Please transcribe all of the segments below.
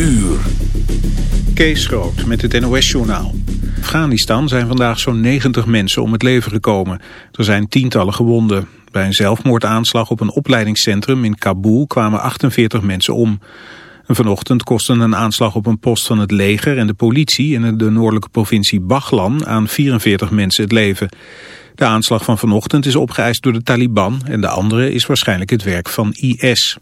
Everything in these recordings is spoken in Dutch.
uur. Kees Groot met het NOS-journaal. Afghanistan zijn vandaag zo'n 90 mensen om het leven gekomen. Er zijn tientallen gewonden. Bij een zelfmoordaanslag op een opleidingscentrum in Kabul kwamen 48 mensen om. En vanochtend kostte een aanslag op een post van het leger en de politie in de noordelijke provincie Baghlan aan 44 mensen het leven. De aanslag van vanochtend is opgeëist door de Taliban en de andere is waarschijnlijk het werk van IS.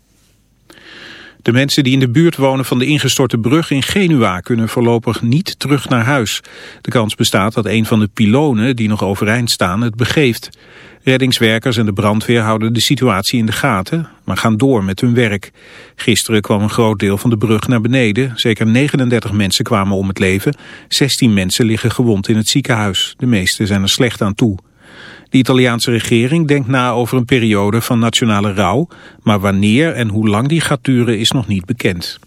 De mensen die in de buurt wonen van de ingestorte brug in Genua kunnen voorlopig niet terug naar huis. De kans bestaat dat een van de pilonen die nog overeind staan het begeeft. Reddingswerkers en de brandweer houden de situatie in de gaten, maar gaan door met hun werk. Gisteren kwam een groot deel van de brug naar beneden. Zeker 39 mensen kwamen om het leven. 16 mensen liggen gewond in het ziekenhuis. De meeste zijn er slecht aan toe. De Italiaanse regering denkt na over een periode van nationale rouw, maar wanneer en hoe lang die gaat duren is nog niet bekend.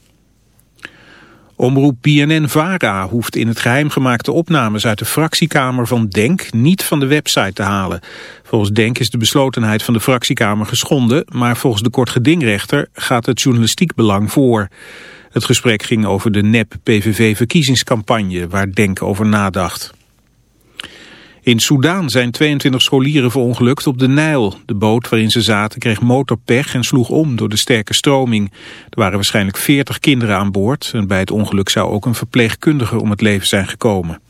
Omroep PNN-VARA hoeft in het geheim gemaakte opnames uit de fractiekamer van DENK niet van de website te halen. Volgens DENK is de beslotenheid van de fractiekamer geschonden, maar volgens de kortgedingrechter gaat het journalistiek belang voor. Het gesprek ging over de NEP-PVV-verkiezingscampagne waar DENK over nadacht. In Soudaan zijn 22 scholieren verongelukt op de Nijl. De boot waarin ze zaten kreeg motorpech en sloeg om door de sterke stroming. Er waren waarschijnlijk 40 kinderen aan boord en bij het ongeluk zou ook een verpleegkundige om het leven zijn gekomen.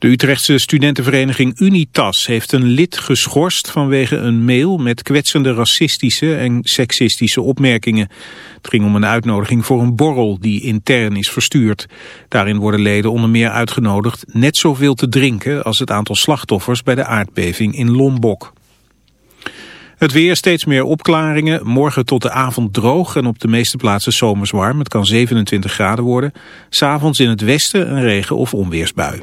De Utrechtse studentenvereniging Unitas heeft een lid geschorst vanwege een mail met kwetsende racistische en seksistische opmerkingen. Het ging om een uitnodiging voor een borrel die intern is verstuurd. Daarin worden leden onder meer uitgenodigd net zoveel te drinken als het aantal slachtoffers bij de aardbeving in Lombok. Het weer steeds meer opklaringen. Morgen tot de avond droog en op de meeste plaatsen zomers warm. Het kan 27 graden worden. S'avonds in het westen een regen- of onweersbui.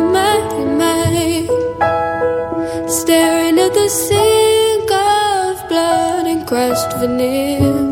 The sink of blood and crushed veneer.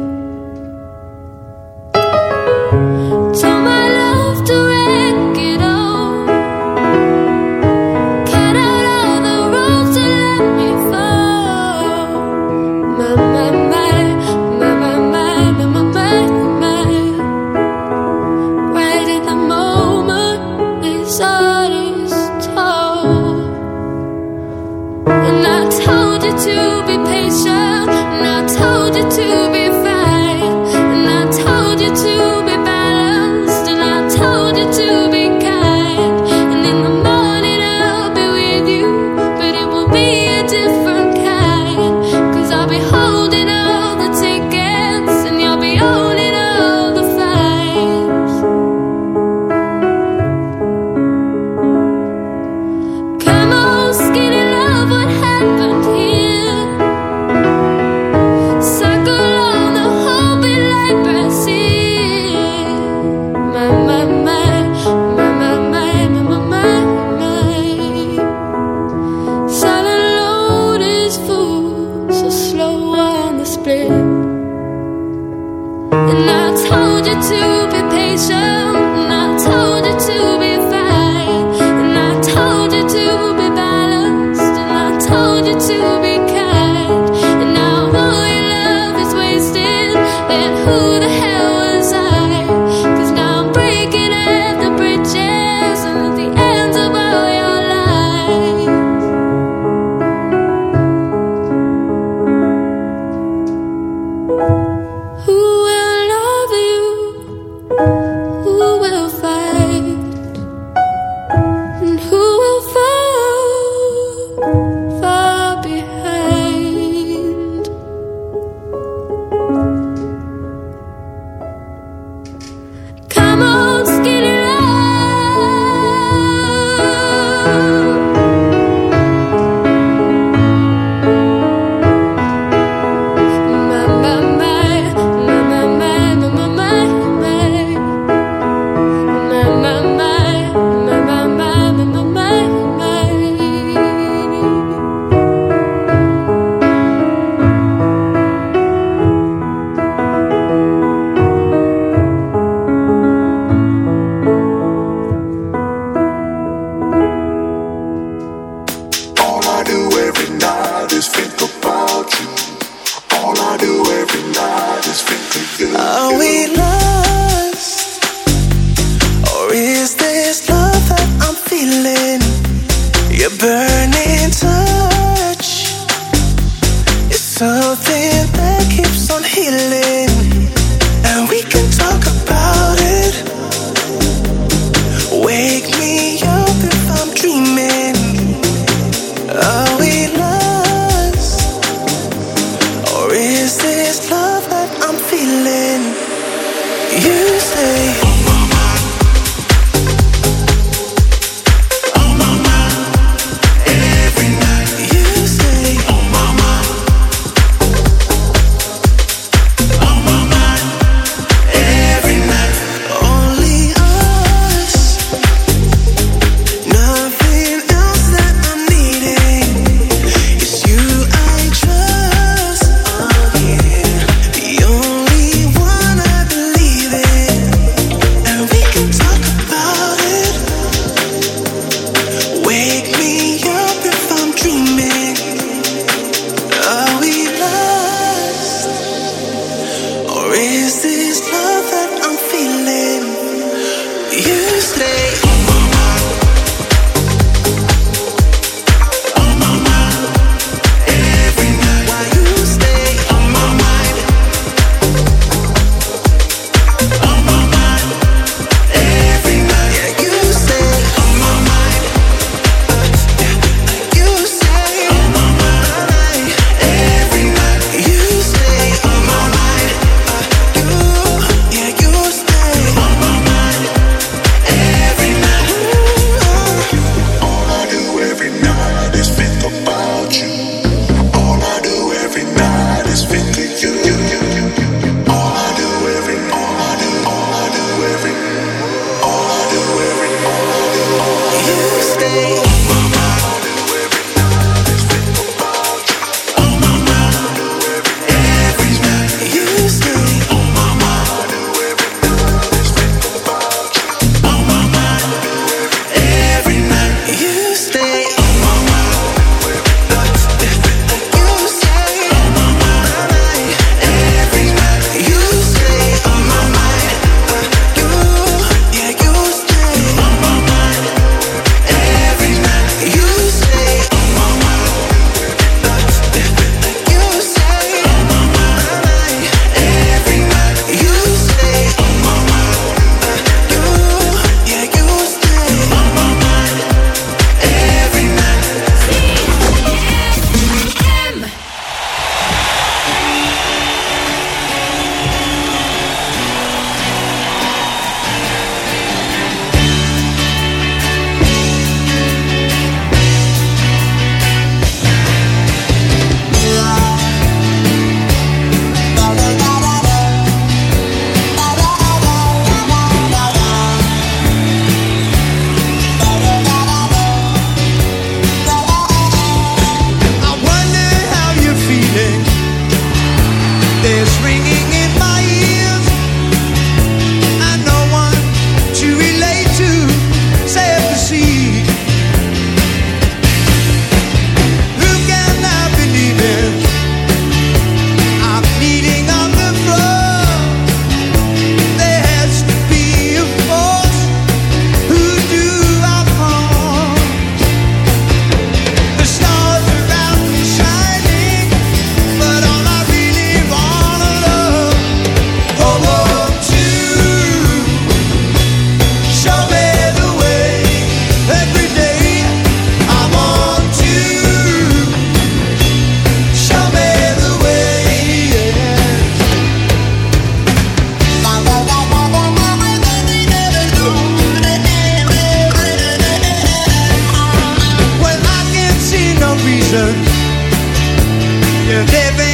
you're living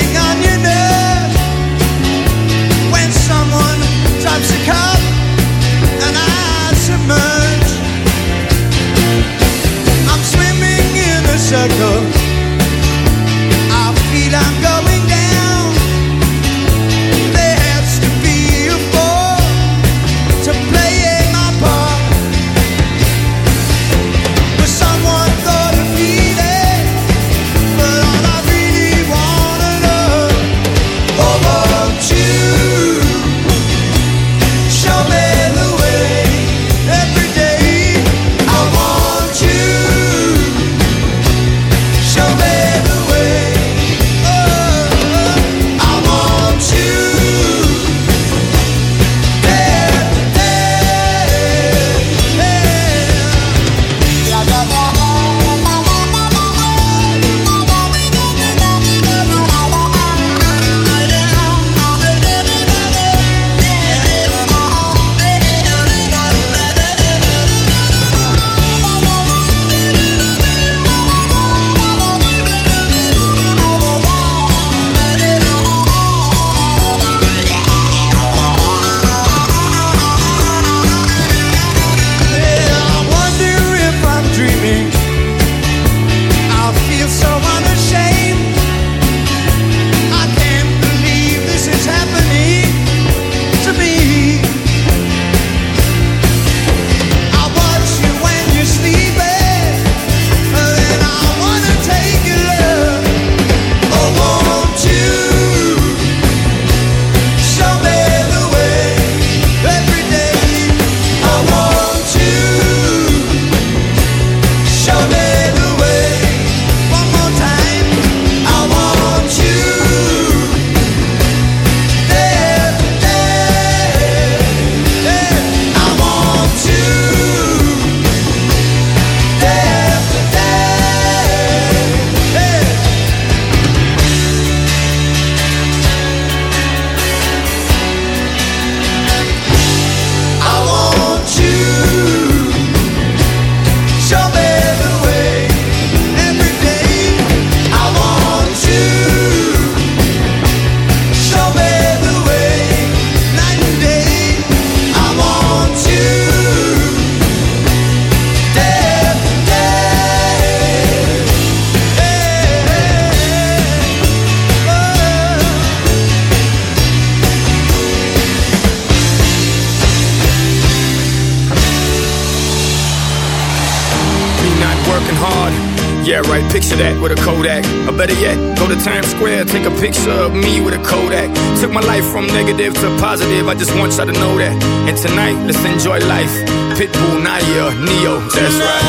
sub me with a Kodak. Took my life from negative to positive, I just want y'all to know that. And tonight, let's enjoy life. Pitbull, Naya, Neo, that's right.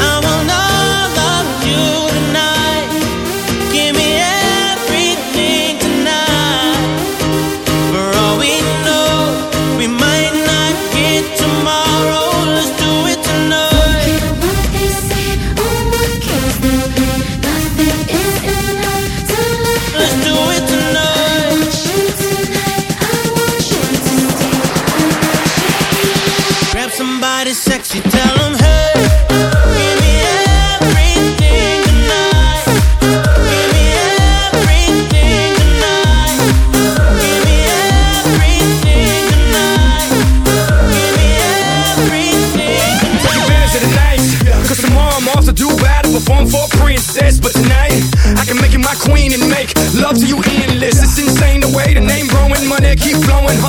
I will not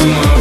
tomorrow.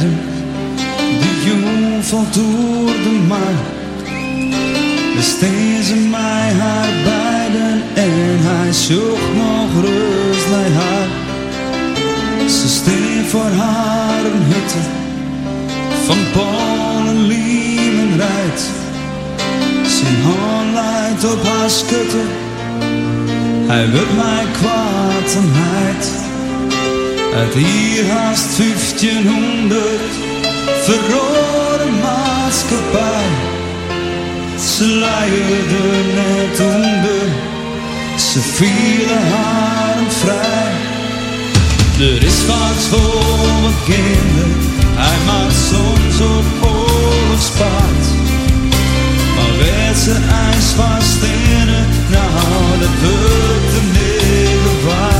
De jong de markt. De steen ze mij haar beiden en hij zocht nog rust bij haar. Ze steen voor haar een hutte van Polen, Liemen rijdt. Zijn hand leidt op haar schutte, hij wil mij kwaad en heid. Uit hier haast 1500 verrode maatschappij. Ze leiden net onder, ze vielen haar vrij. Er is wat voor mijn kinderen, hij maakt soms op oorlogspaard. Maar werd ze ijs vast het, nou dat wordt hem niet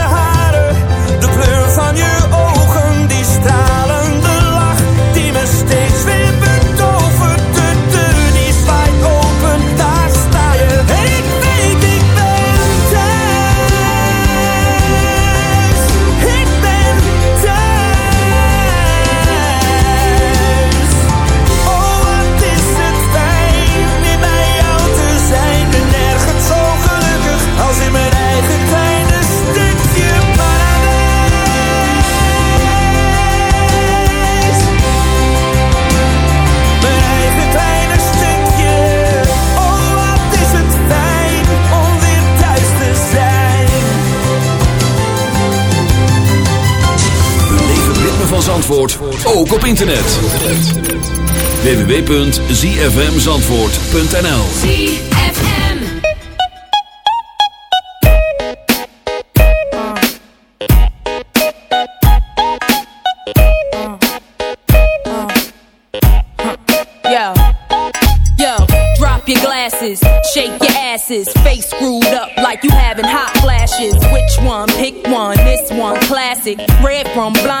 internet. www.zfmzandvoort.nl ZFM. Yo, yo, drop your glasses, shake your asses, face screwed up like you having hot flashes. Which one? Pick one. This one, classic. Red from blind,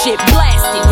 Shit blasted.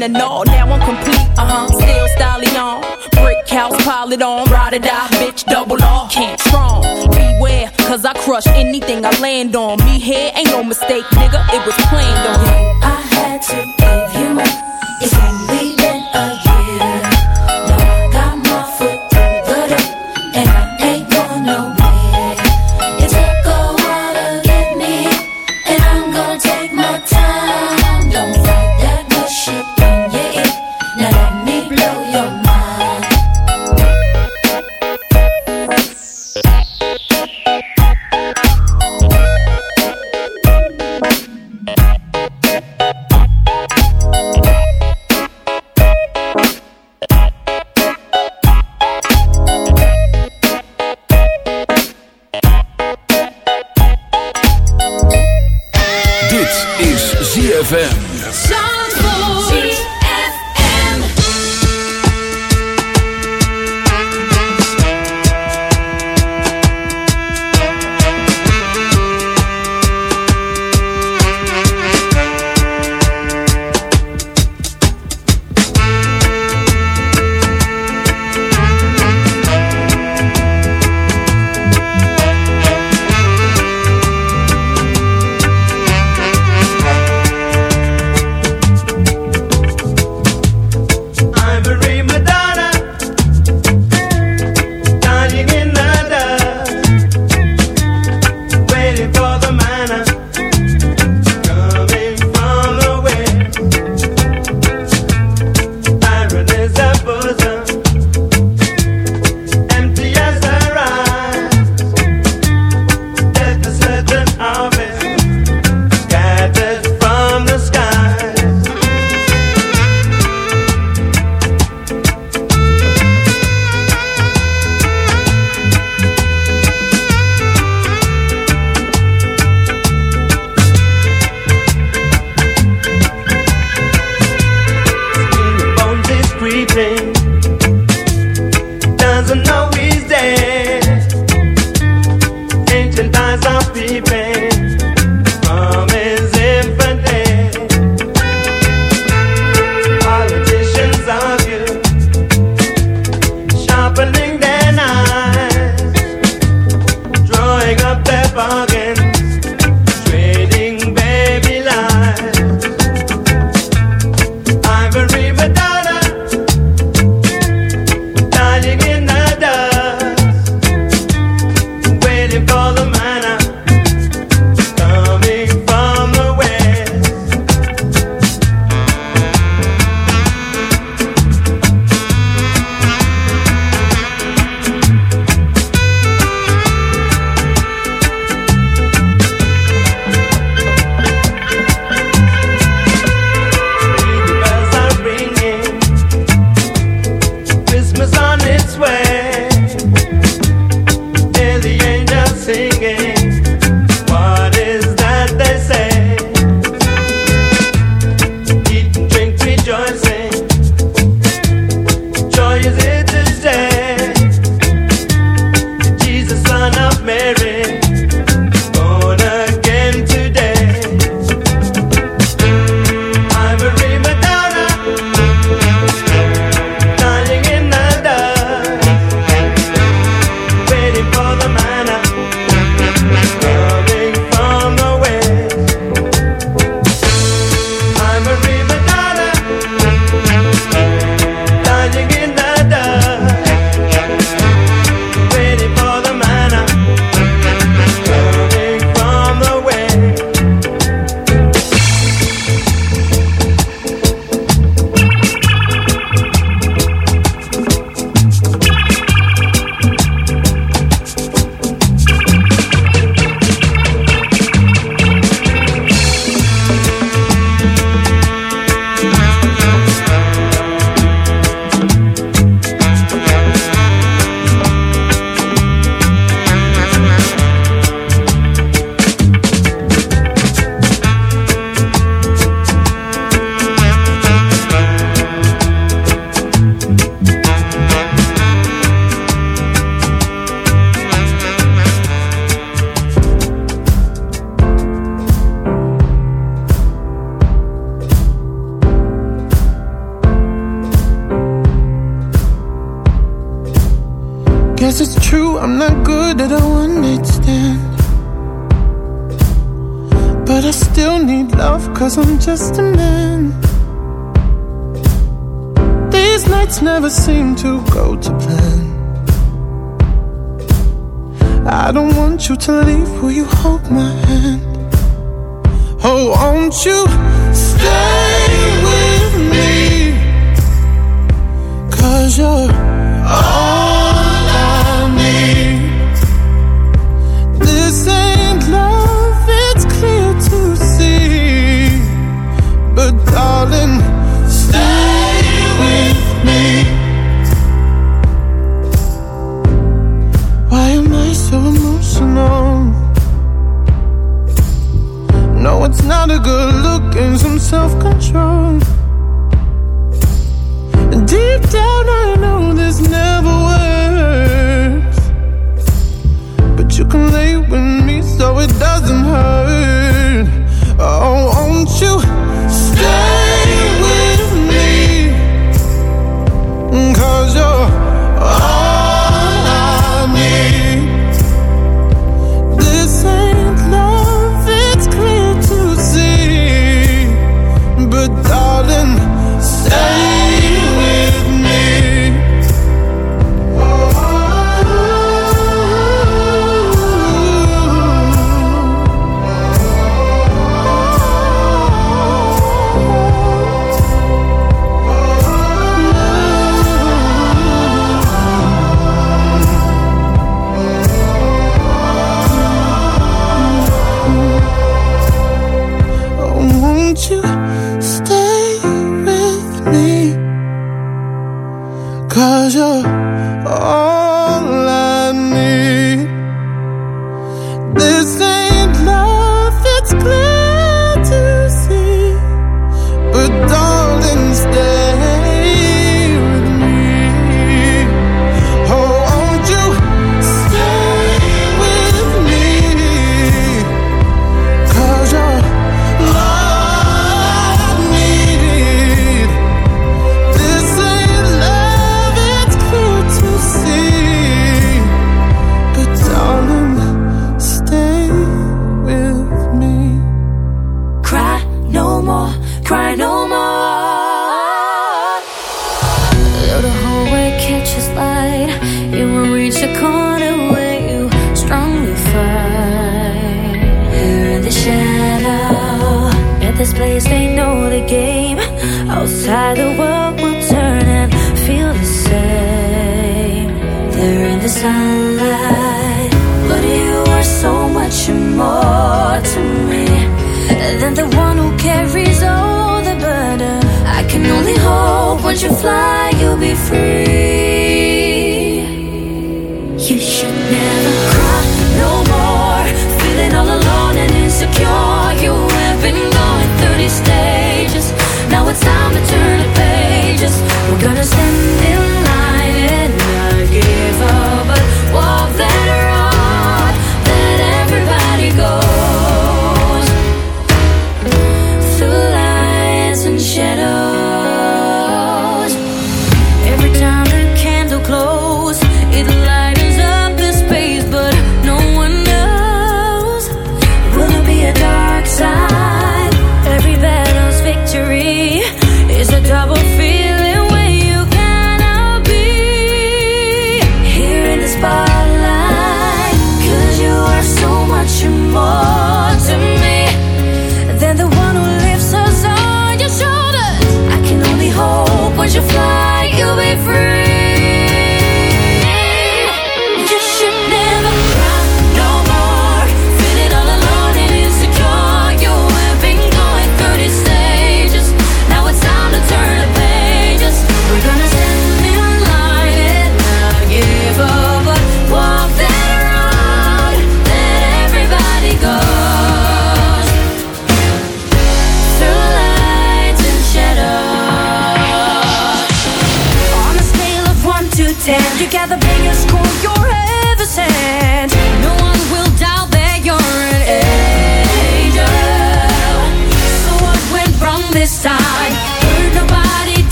one and all. Now I'm complete, uh huh. Still styling on. Brick house, pile it on. Ride or die, bitch, double off. Can't strong. Beware, cause I crush anything I land on. Me here ain't no mistake, nigga. It was planned on. I had to give you my. It's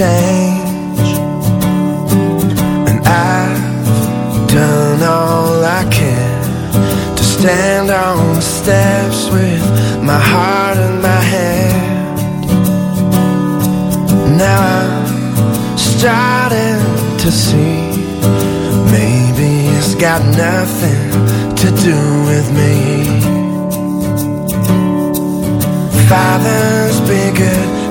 change. And I've done all I can to stand on the steps with my heart in my hand. Now I'm starting to see maybe it's got nothing to do with me. Fathers, be good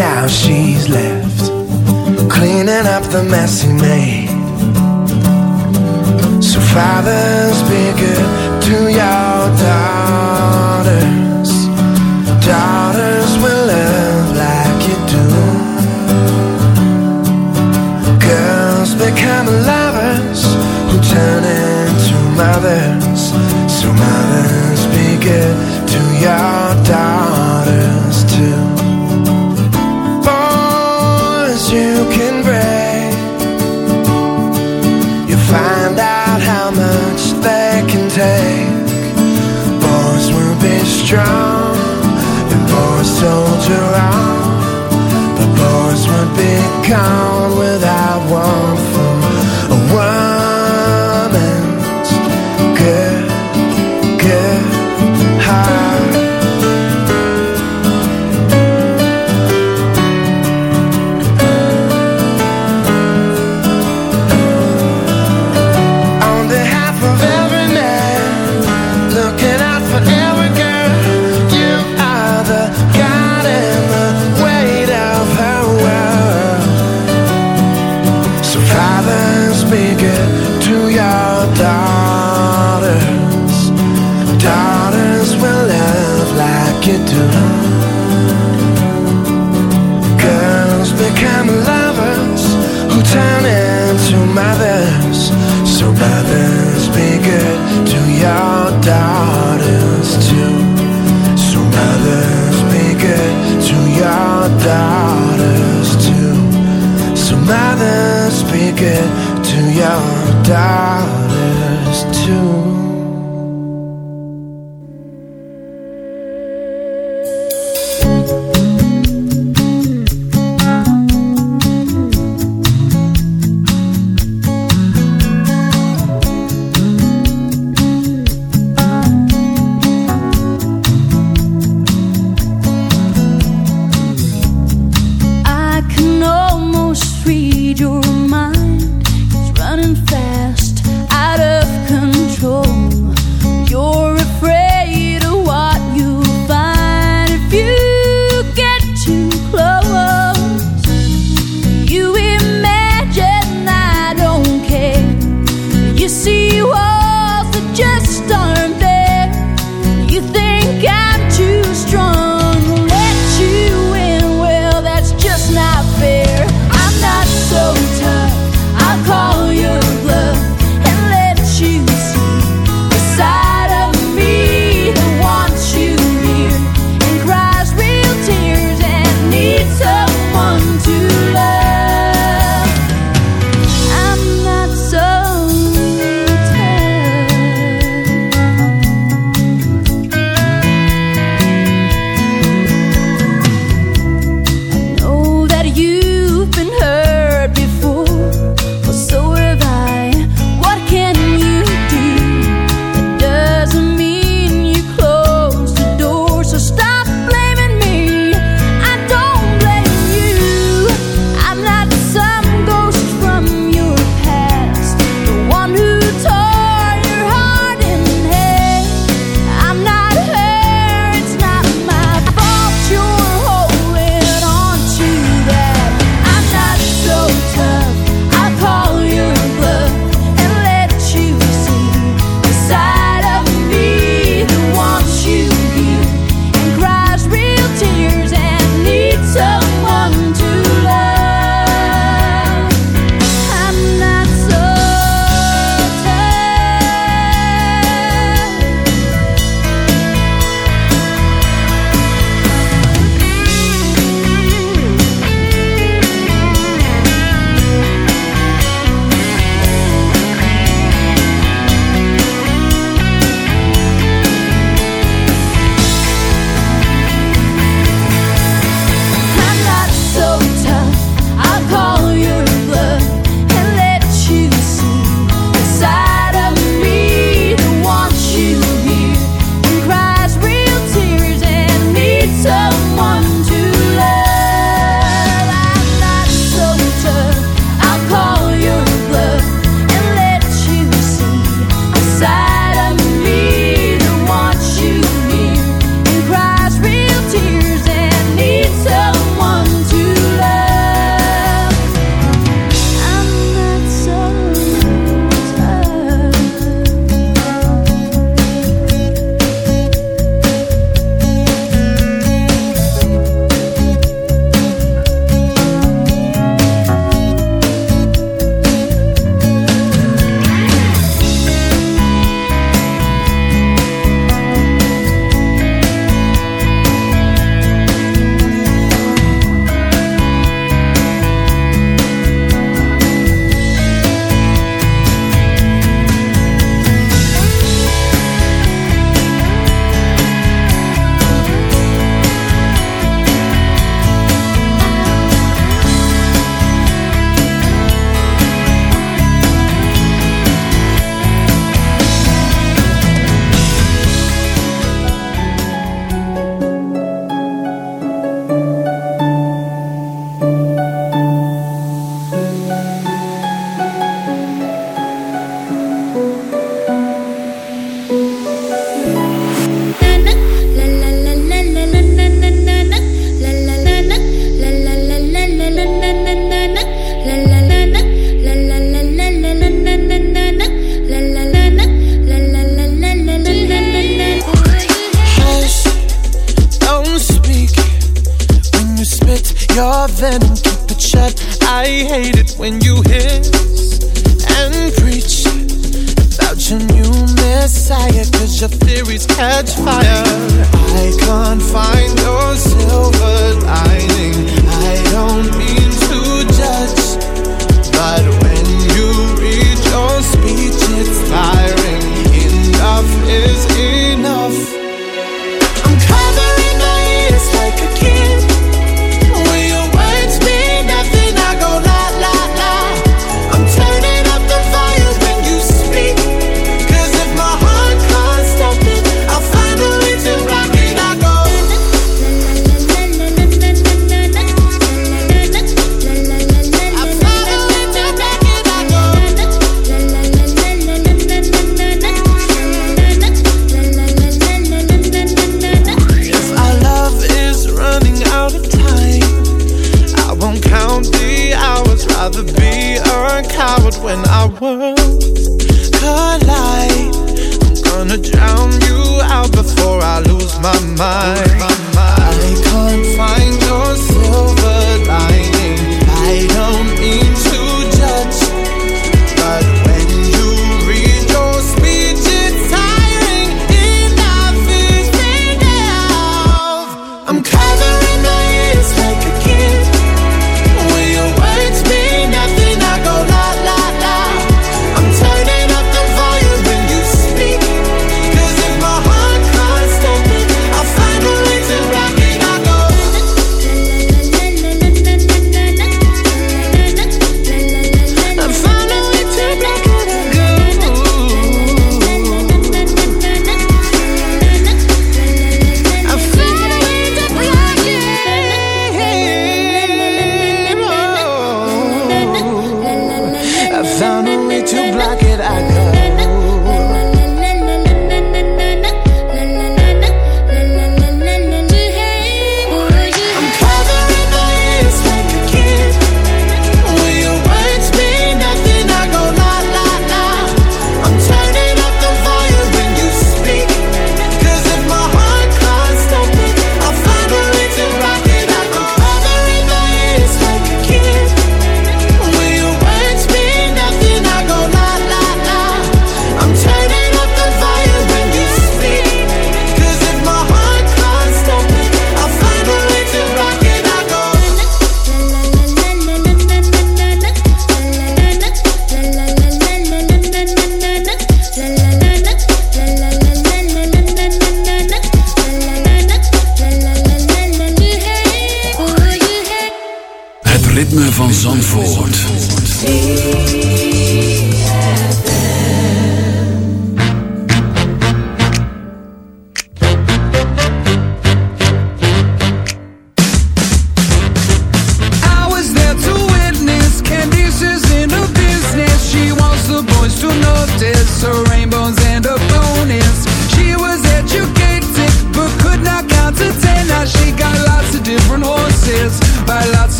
Now she's left cleaning up the mess he made. So fathers, be good to your you can break. You find out how much they can take. Boys will be strong, and boys soldier on. But boys would be